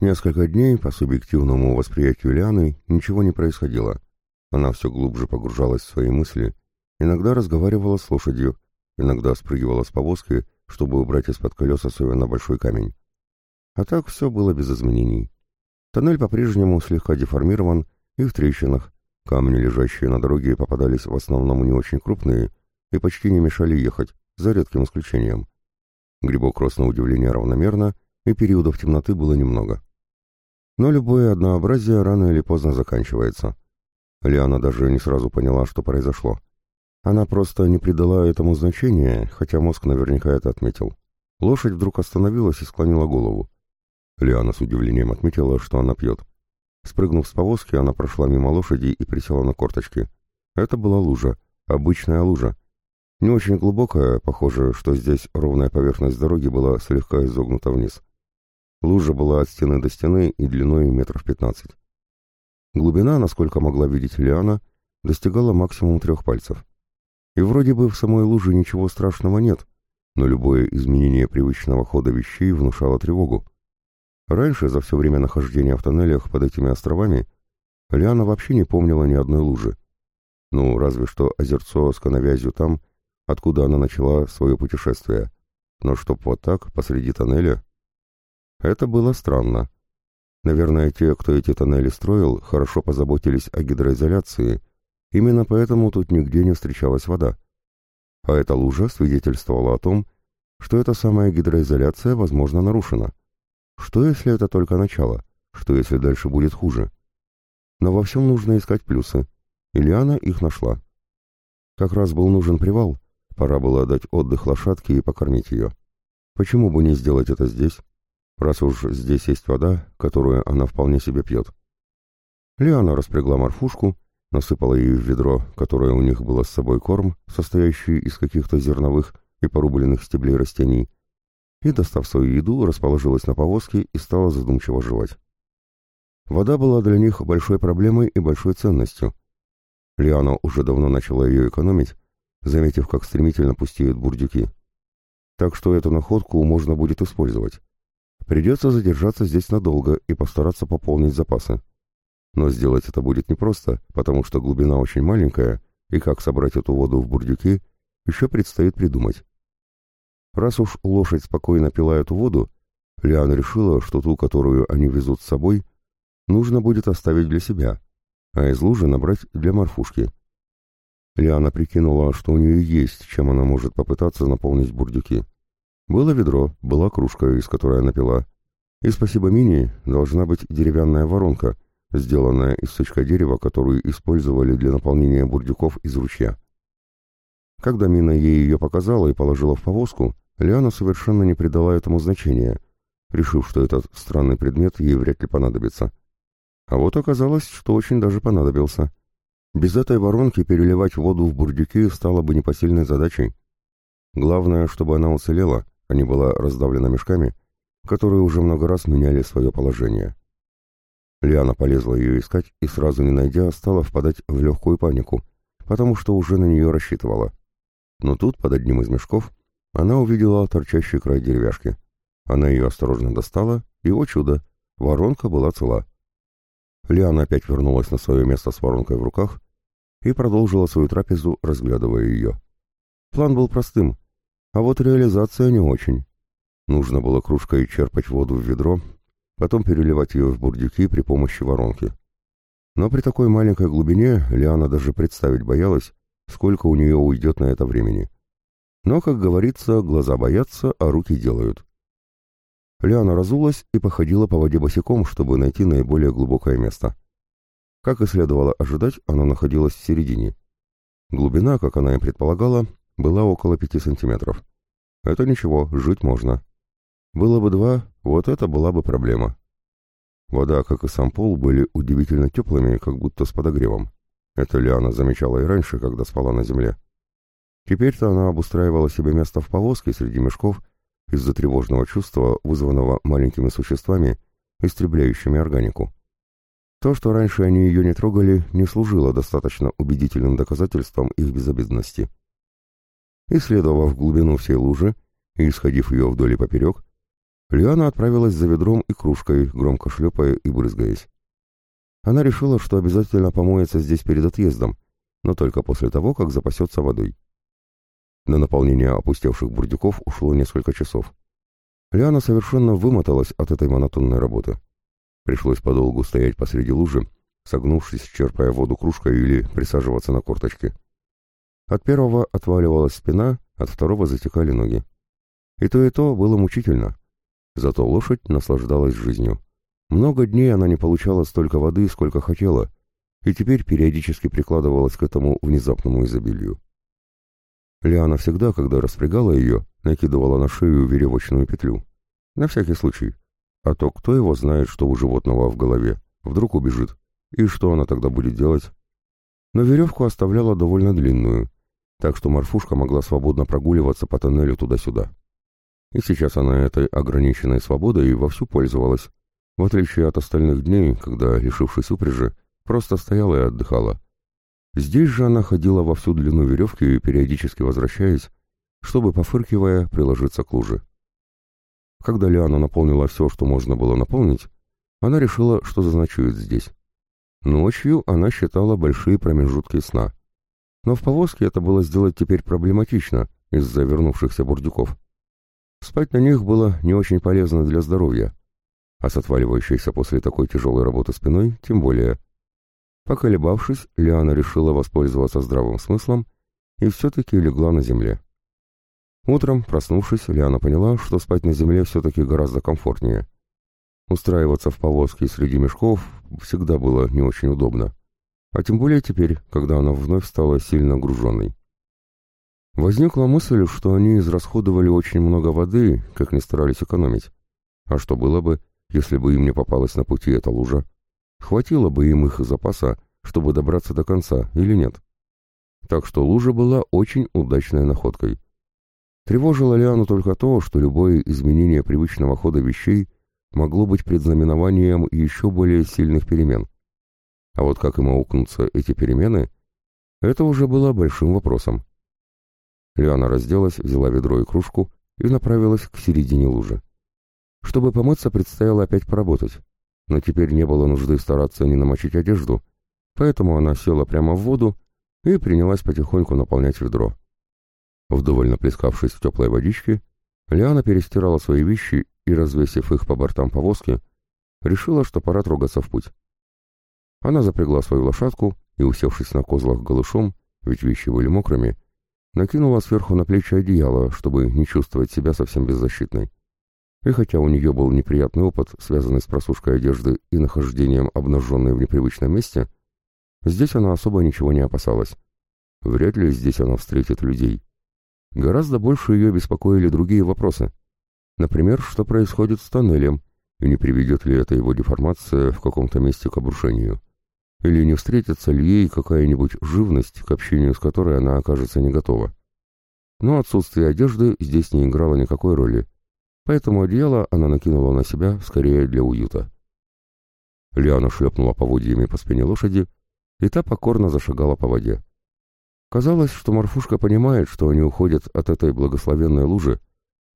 Несколько дней, по субъективному восприятию Лианы, ничего не происходило. Она все глубже погружалась в свои мысли, иногда разговаривала с лошадью, иногда спрыгивала с повозки, чтобы убрать из-под колес особенно большой камень. А так все было без изменений. Тоннель по-прежнему слегка деформирован и в трещинах. Камни, лежащие на дороге, попадались в основном не очень крупные и почти не мешали ехать, за редким исключением. Грибок рос на удивление равномерно, и периодов темноты было немного. Но любое однообразие рано или поздно заканчивается. Лиана даже не сразу поняла, что произошло. Она просто не придала этому значения, хотя мозг наверняка это отметил. Лошадь вдруг остановилась и склонила голову. Лиана с удивлением отметила, что она пьет. Спрыгнув с повозки, она прошла мимо лошади и присела на корточки. Это была лужа, обычная лужа. Не очень глубокая, похоже, что здесь ровная поверхность дороги была слегка изогнута вниз. Лужа была от стены до стены и длиной метров пятнадцать. Глубина, насколько могла видеть Лиана, достигала максимум трех пальцев. И вроде бы в самой луже ничего страшного нет, но любое изменение привычного хода вещей внушало тревогу. Раньше, за все время нахождения в тоннелях под этими островами, Лиана вообще не помнила ни одной лужи. Ну, разве что озерцо с коновязью там, откуда она начала свое путешествие. Но чтоб вот так, посреди тоннеля... Это было странно. Наверное, те, кто эти тоннели строил, хорошо позаботились о гидроизоляции, именно поэтому тут нигде не встречалась вода. А эта лужа свидетельствовала о том, что эта самая гидроизоляция, возможно, нарушена. Что, если это только начало? Что, если дальше будет хуже? Но во всем нужно искать плюсы. Ильяна их нашла. Как раз был нужен привал, пора было дать отдых лошадке и покормить ее. Почему бы не сделать это здесь? Раз уж здесь есть вода, которую она вполне себе пьет. Лиана распрягла морфушку, насыпала ей в ведро, которое у них было с собой корм, состоящий из каких-то зерновых и порубленных стеблей растений, и, достав свою еду, расположилась на повозке и стала задумчиво жевать. Вода была для них большой проблемой и большой ценностью. Лиана уже давно начала ее экономить, заметив, как стремительно пустеют бурдюки. Так что эту находку можно будет использовать. Придется задержаться здесь надолго и постараться пополнить запасы. Но сделать это будет непросто, потому что глубина очень маленькая, и как собрать эту воду в бурдюки, еще предстоит придумать. Раз уж лошадь спокойно пила эту воду, Лиана решила, что ту, которую они везут с собой, нужно будет оставить для себя, а из лужи набрать для морфушки. Лиана прикинула, что у нее есть, чем она может попытаться наполнить бурдюки. Было ведро, была кружка, из которой она пила. И спасибо Мини должна быть деревянная воронка, сделанная из сучка дерева, которую использовали для наполнения бурдюков из ручья. Когда Мина ей ее показала и положила в повозку, Лиана совершенно не придала этому значения, решив, что этот странный предмет ей вряд ли понадобится. А вот оказалось, что очень даже понадобился. Без этой воронки переливать воду в бурдюки стало бы непосильной задачей. Главное, чтобы она уцелела, не была раздавлена мешками, которые уже много раз меняли свое положение. Лиана полезла ее искать и, сразу не найдя, стала впадать в легкую панику, потому что уже на нее рассчитывала. Но тут, под одним из мешков, она увидела торчащий край деревяшки. Она ее осторожно достала, и, о чудо, воронка была цела. Лиана опять вернулась на свое место с воронкой в руках и продолжила свою трапезу, разглядывая ее. План был простым а вот реализация не очень. Нужно было кружкой черпать воду в ведро, потом переливать ее в бурдюки при помощи воронки. Но при такой маленькой глубине Лиана даже представить боялась, сколько у нее уйдет на это времени. Но, как говорится, глаза боятся, а руки делают. Лиана разулась и походила по воде босиком, чтобы найти наиболее глубокое место. Как и следовало ожидать, она находилась в середине. Глубина, как она и предполагала, была около пяти сантиметров. Это ничего, жить можно. Было бы два, вот это была бы проблема. Вода, как и сам пол, были удивительно теплыми, как будто с подогревом. Это Лиана замечала и раньше, когда спала на земле. Теперь-то она обустраивала себе место в повозке среди мешков из-за тревожного чувства, вызванного маленькими существами, истребляющими органику. То, что раньше они ее не трогали, не служило достаточно убедительным доказательством их безобидности. Исследовав глубину всей лужи и исходив ее вдоль и поперек, Лиана отправилась за ведром и кружкой, громко шлепая и брызгаясь. Она решила, что обязательно помоется здесь перед отъездом, но только после того, как запасется водой. На наполнение опустевших бурдюков ушло несколько часов. Лиана совершенно вымоталась от этой монотонной работы. Пришлось подолгу стоять посреди лужи, согнувшись, черпая воду кружкой или присаживаться на корточки. От первого отваливалась спина, от второго затекали ноги. И то, и то было мучительно. Зато лошадь наслаждалась жизнью. Много дней она не получала столько воды, сколько хотела, и теперь периодически прикладывалась к этому внезапному изобилию. Лиана всегда, когда распрягала ее, накидывала на шею веревочную петлю. На всякий случай. А то кто его знает, что у животного в голове. Вдруг убежит. И что она тогда будет делать? Но веревку оставляла довольно длинную, так что морфушка могла свободно прогуливаться по тоннелю туда-сюда. И сейчас она этой ограниченной свободой вовсю пользовалась, в отличие от остальных дней, когда, лишившись упряжи, просто стояла и отдыхала. Здесь же она ходила во всю длину веревки, периодически возвращаясь, чтобы, пофыркивая, приложиться к луже. Когда Лиана наполнила все, что можно было наполнить, она решила, что заночует здесь. Ночью она считала большие промежутки сна. Но в повозке это было сделать теперь проблематично из-за вернувшихся бурдюков. Спать на них было не очень полезно для здоровья, а с отваливающейся после такой тяжелой работы спиной тем более. Поколебавшись, Лиана решила воспользоваться здравым смыслом и все-таки легла на земле. Утром, проснувшись, Лиана поняла, что спать на земле все-таки гораздо комфортнее. Устраиваться в повозке среди мешков всегда было не очень удобно. А тем более теперь, когда она вновь стала сильно груженной. Возникла мысль, что они израсходовали очень много воды, как ни старались экономить. А что было бы, если бы им не попалась на пути эта лужа? Хватило бы им их запаса, чтобы добраться до конца, или нет? Так что лужа была очень удачной находкой. Тревожило Лиану только то, что любое изменение привычного хода вещей могло быть предзнаменованием еще более сильных перемен. А вот как им аукнутся эти перемены, это уже было большим вопросом. Лиана разделась, взяла ведро и кружку и направилась к середине лужи. Чтобы помыться, предстояло опять поработать, но теперь не было нужды стараться не намочить одежду, поэтому она села прямо в воду и принялась потихоньку наполнять ведро. Вдоволь наплескавшись в теплой водичке, Лиана перестирала свои вещи и, развесив их по бортам повозки, решила, что пора трогаться в путь. Она запрягла свою лошадку и, усевшись на козлах голышом, ведь вещи были мокрыми, накинула сверху на плечи одеяло, чтобы не чувствовать себя совсем беззащитной. И хотя у нее был неприятный опыт, связанный с просушкой одежды и нахождением обнаженной в непривычном месте, здесь она особо ничего не опасалась. Вряд ли здесь она встретит людей. Гораздо больше ее беспокоили другие вопросы. Например, что происходит с тоннелем, и не приведет ли эта его деформация в каком-то месте к обрушению. Или не встретится ли ей какая-нибудь живность, к общению с которой она окажется не готова. Но отсутствие одежды здесь не играло никакой роли, поэтому одеяло она накинула на себя скорее для уюта. Лиана шлепнула поводьями по спине лошади, и та покорно зашагала по воде. Казалось, что Марфушка понимает, что они уходят от этой благословенной лужи,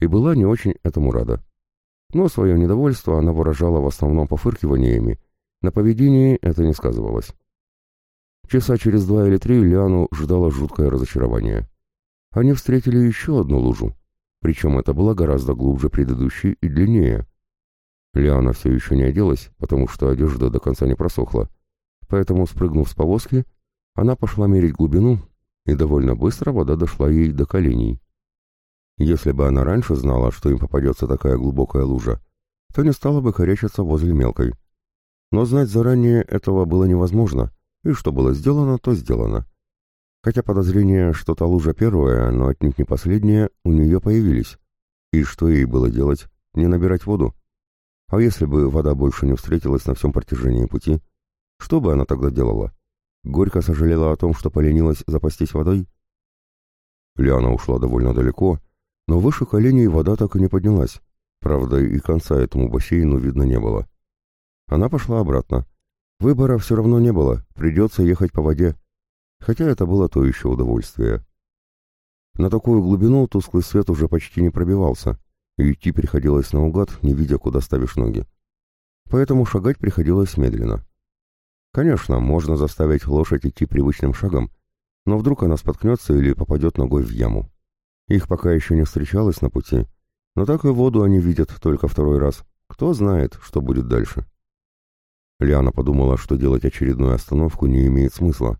и была не очень этому рада. Но свое недовольство она выражала в основном пофыркиваниями, на поведении это не сказывалось. Часа через два или три Лиану ждало жуткое разочарование. Они встретили еще одну лужу, причем это было гораздо глубже предыдущей и длиннее. Лиана все еще не оделась, потому что одежда до конца не просохла, поэтому, спрыгнув с повозки, она пошла мерить глубину и довольно быстро вода дошла ей до коленей. Если бы она раньше знала, что им попадется такая глубокая лужа, то не стала бы корячиться возле мелкой. Но знать заранее этого было невозможно, и что было сделано, то сделано. Хотя подозрения, что та лужа первая, но отнюдь не последняя, у нее появились. И что ей было делать? Не набирать воду? А если бы вода больше не встретилась на всем протяжении пути, что бы она тогда делала? Горько сожалела о том, что поленилась запастись водой? Лиана ушла довольно далеко, но выше коленей вода так и не поднялась. Правда, и конца этому бассейну видно не было. Она пошла обратно. Выбора все равно не было, придется ехать по воде. Хотя это было то еще удовольствие. На такую глубину тусклый свет уже почти не пробивался, и идти приходилось наугад, не видя, куда ставишь ноги. Поэтому шагать приходилось медленно. Конечно, можно заставить лошадь идти привычным шагом, но вдруг она споткнется или попадет ногой в яму. Их пока еще не встречалось на пути, но так и воду они видят только второй раз. Кто знает, что будет дальше. Лиана подумала, что делать очередную остановку не имеет смысла,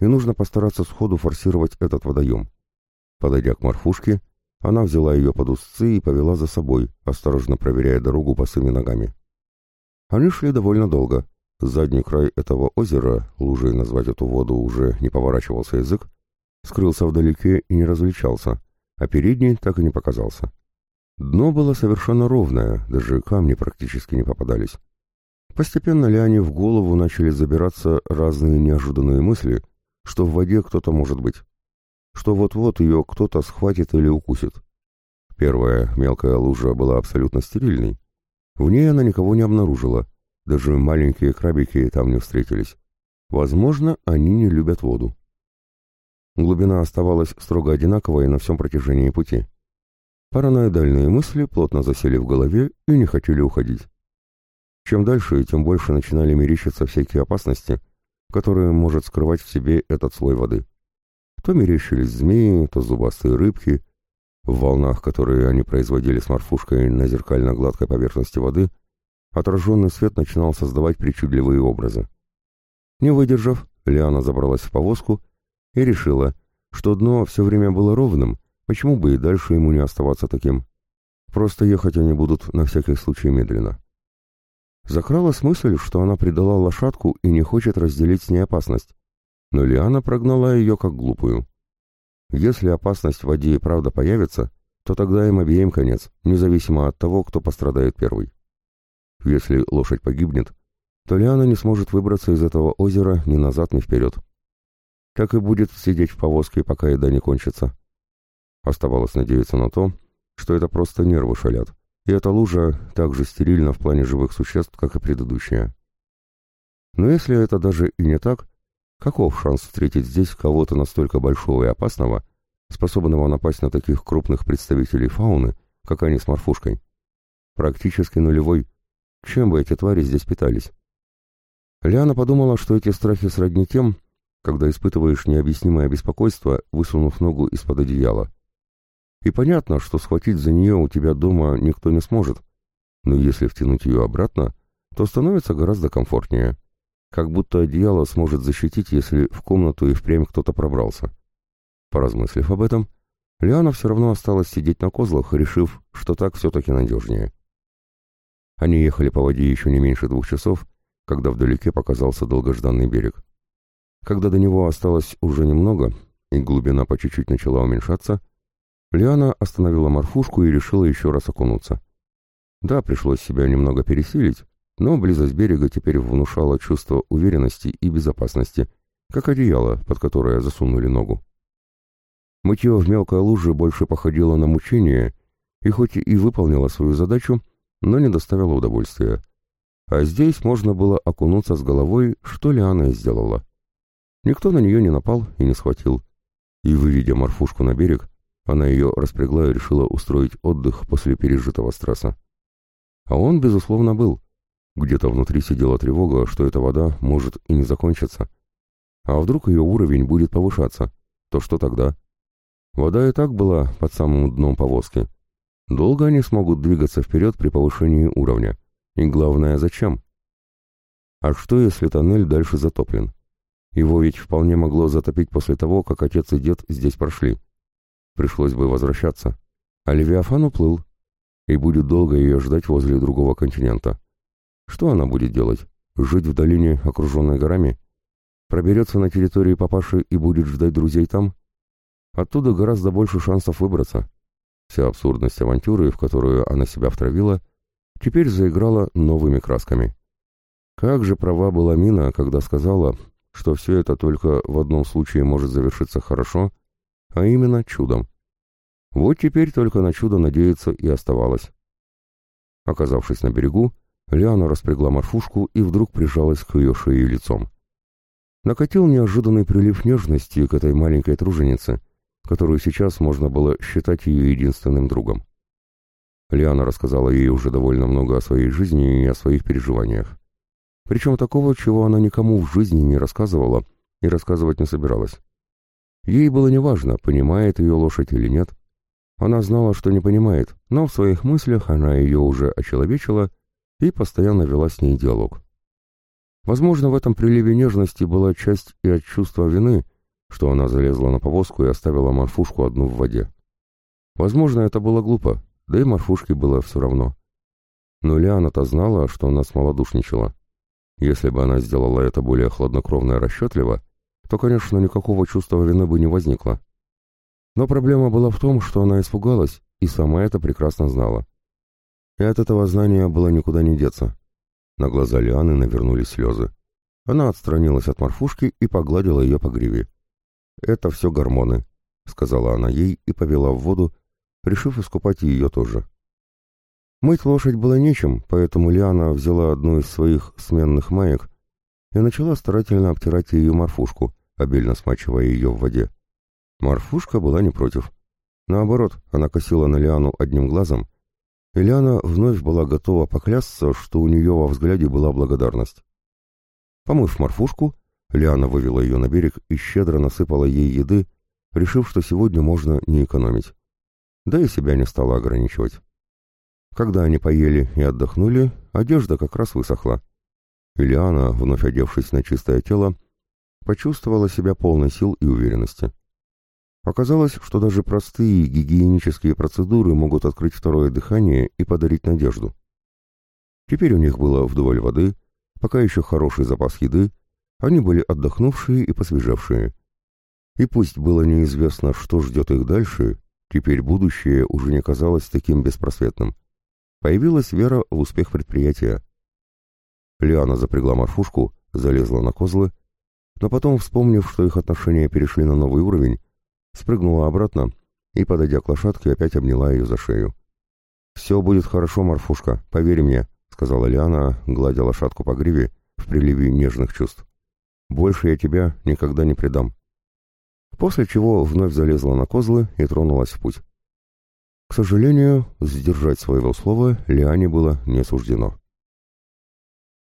и нужно постараться сходу форсировать этот водоем. Подойдя к морфушке, она взяла ее под узцы и повела за собой, осторожно проверяя дорогу босыми ногами. Они шли довольно долго. Задний край этого озера, лужей назвать эту воду уже не поворачивался язык, скрылся вдалеке и не различался, а передний так и не показался. Дно было совершенно ровное, даже камни практически не попадались. Постепенно Лиане в голову начали забираться разные неожиданные мысли, что в воде кто-то может быть, что вот-вот ее кто-то схватит или укусит. Первая мелкая лужа была абсолютно стерильной. В ней она никого не обнаружила, даже маленькие крабики там не встретились. Возможно, они не любят воду. Глубина оставалась строго одинаковой на всем протяжении пути. Параноидальные мысли плотно засели в голове и не хотели уходить. Чем дальше, тем больше начинали мерещиться всякие опасности, которые может скрывать в себе этот слой воды. То мерещились змеи, то зубастые рыбки. В волнах, которые они производили с морфушкой на зеркально-гладкой поверхности воды, отраженный свет начинал создавать причудливые образы. Не выдержав, Лиана забралась в повозку и решила, что дно все время было ровным, почему бы и дальше ему не оставаться таким. Просто ехать они будут на всякий случай медленно. Закралась мысль, что она предала лошадку и не хочет разделить с ней опасность, но Лиана прогнала ее как глупую. Если опасность в воде и правда появится, то тогда им обеим конец, независимо от того, кто пострадает первый. Если лошадь погибнет, то Лиана не сможет выбраться из этого озера ни назад, ни вперед. Так и будет сидеть в повозке, пока еда не кончится. Оставалось надеяться на то, что это просто нервы шалят, и эта лужа так же стерильна в плане живых существ, как и предыдущая. Но если это даже и не так, каков шанс встретить здесь кого-то настолько большого и опасного, способного напасть на таких крупных представителей фауны, как они с морфушкой? Практически нулевой. Чем бы эти твари здесь питались? Лиана подумала, что эти страхи сродни тем, когда испытываешь необъяснимое беспокойство, высунув ногу из-под одеяла. И понятно, что схватить за нее у тебя дома никто не сможет, но если втянуть ее обратно, то становится гораздо комфортнее. Как будто одеяло сможет защитить, если в комнату и впрямь кто-то пробрался. Поразмыслив об этом, Лиана все равно осталась сидеть на козлах, решив, что так все-таки надежнее. Они ехали по воде еще не меньше двух часов, когда вдалеке показался долгожданный берег. Когда до него осталось уже немного, и глубина по чуть-чуть начала уменьшаться, Лиана остановила морфушку и решила еще раз окунуться. Да, пришлось себя немного пересилить, но близость берега теперь внушала чувство уверенности и безопасности, как одеяло, под которое засунули ногу. Мытье в мелкой луже больше походило на мучение, и хоть и выполнило свою задачу, но не доставило удовольствия. А здесь можно было окунуться с головой, что Лиана и сделала. Никто на нее не напал и не схватил. И, выведя морфушку на берег, она ее распрягла и решила устроить отдых после пережитого стресса. А он, безусловно, был. Где-то внутри сидела тревога, что эта вода может и не закончиться. А вдруг ее уровень будет повышаться, то что тогда? Вода и так была под самым дном повозки. Долго они смогут двигаться вперед при повышении уровня? И главное, зачем? А что, если тоннель дальше затоплен? Его ведь вполне могло затопить после того, как отец и дед здесь прошли. Пришлось бы возвращаться. А Левиафан уплыл, и будет долго ее ждать возле другого континента. Что она будет делать? Жить в долине, окруженной горами? Проберется на территории папаши и будет ждать друзей там? Оттуда гораздо больше шансов выбраться. Вся абсурдность авантюры, в которую она себя втравила, теперь заиграла новыми красками. Как же права была Мина, когда сказала, что все это только в одном случае может завершиться хорошо — а именно чудом. Вот теперь только на чудо надеяться и оставалось. Оказавшись на берегу, Лиана распрягла морфушку и вдруг прижалась к ее шее лицом. Накатил неожиданный прилив нежности к этой маленькой труженице, которую сейчас можно было считать ее единственным другом. Лиана рассказала ей уже довольно много о своей жизни и о своих переживаниях. Причем такого, чего она никому в жизни не рассказывала и рассказывать не собиралась. Ей было неважно, понимает ее лошадь или нет. Она знала, что не понимает, но в своих мыслях она ее уже очеловечила и постоянно вела с ней диалог. Возможно, в этом приливе нежности была часть и от чувства вины, что она залезла на повозку и оставила морфушку одну в воде. Возможно, это было глупо, да и морфушке было все равно. Но Лиана-то знала, что она смолодушничала. Если бы она сделала это более хладнокровно и расчетливо, то, конечно, никакого чувства вины бы не возникло. Но проблема была в том, что она испугалась и сама это прекрасно знала. И от этого знания было никуда не деться. На глаза Лианы навернулись слезы. Она отстранилась от морфушки и погладила ее по гриве. «Это все гормоны», — сказала она ей и повела в воду, решив искупать ее тоже. Мыть лошадь было нечем, поэтому Лиана взяла одну из своих сменных маек и начала старательно обтирать ее морфушку, обильно смачивая ее в воде. Морфушка была не против. Наоборот, она косила на Лиану одним глазом, и Лиана вновь была готова поклясться, что у нее во взгляде была благодарность. Помыв морфушку, Лиана вывела ее на берег и щедро насыпала ей еды, решив, что сегодня можно не экономить. Да и себя не стала ограничивать. Когда они поели и отдохнули, одежда как раз высохла. Ильяна, вновь одевшись на чистое тело, почувствовала себя полной сил и уверенности. Оказалось, что даже простые гигиенические процедуры могут открыть второе дыхание и подарить надежду. Теперь у них было вдоволь воды, пока еще хороший запас еды, они были отдохнувшие и посвежевшие. И пусть было неизвестно, что ждет их дальше, теперь будущее уже не казалось таким беспросветным. Появилась вера в успех предприятия. Лиана запрягла морфушку, залезла на козлы, но потом, вспомнив, что их отношения перешли на новый уровень, спрыгнула обратно и, подойдя к лошадке, опять обняла ее за шею. «Все будет хорошо, морфушка, поверь мне», — сказала Лиана, гладя лошадку по гриве в приливе нежных чувств. «Больше я тебя никогда не предам». После чего вновь залезла на козлы и тронулась в путь. К сожалению, сдержать своего слова Лиане было не суждено.